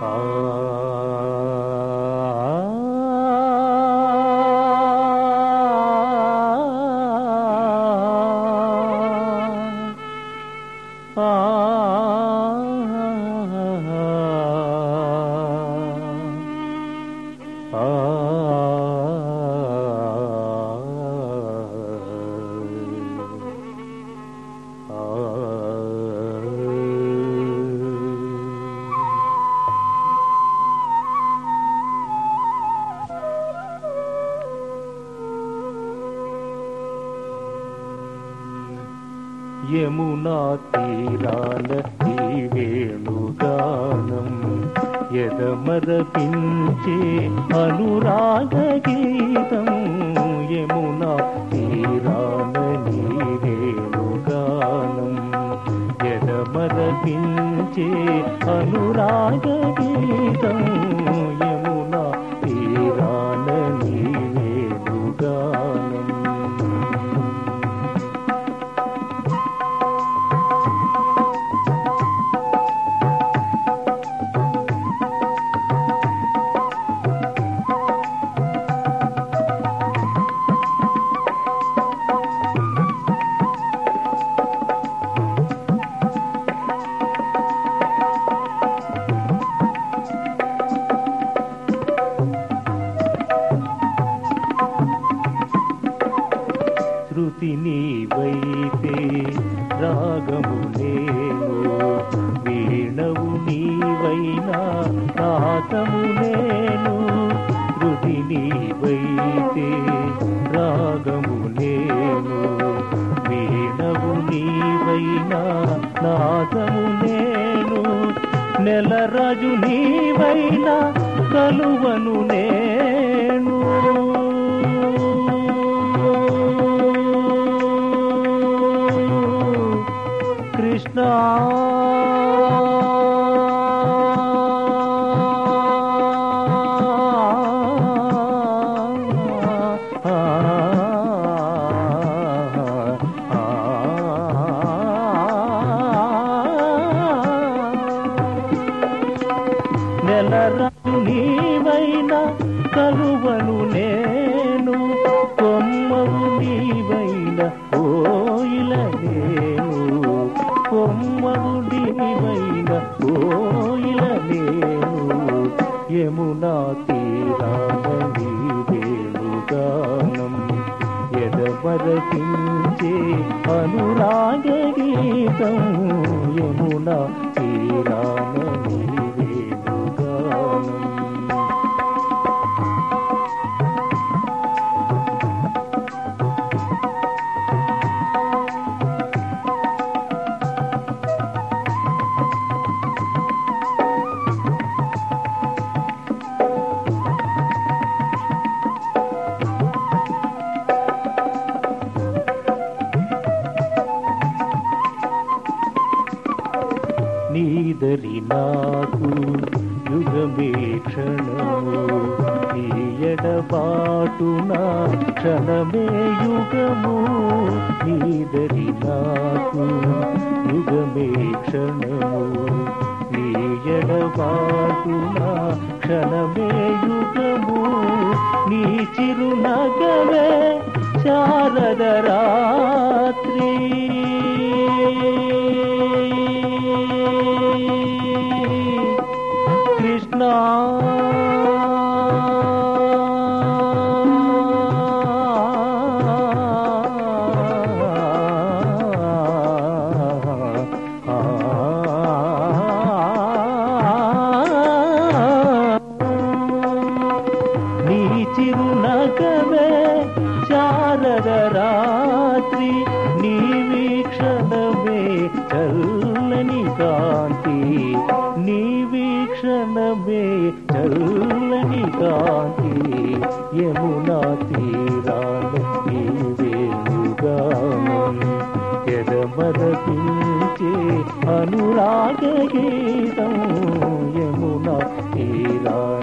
Oh. Yamuna తీరాన ఈ వేణుగానం. ఎదమరపించే అనురాగ గీతం యమునా తీరాన నీ వేణుగానం. ఎదమరపించే అనురాగ గీతం శృతి నీవైతే రాగము నేను వీణవు నీవైనా రాగము నేను. శృతి నీవైతే రాగము నేను వీణవు నీవైనా నాదము నేను. నెలరాజు నీవైనా కలువను నేను. నెలరాజు నీవైనా కలువను నేను కొమ్మవు నీవైన ఓయిల నేను కొమ్మవు నీవైన ఓయిల నేను. యమునా తీరాన వేణుగానం ఎదమరపించే అనురాగ గీతం. యమునా తీరామీ నీదరి నాకు యుగమే క్షణము నీ ఎడబాటున క్షణమే యుగము. నీదరి నాకు యుగమే క్షణము నీ ఎడబాటున క్షణమే యుగము. నీ చిరునగవే శారద రాత్రి. కాంతి నీ వీక్షణమే చల్లని కాంతి. యమునా తీరాన నీ వేణుగానం ఎదమరపించే అనురాగ గీతం యమునా తీరాన.